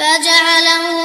فجعله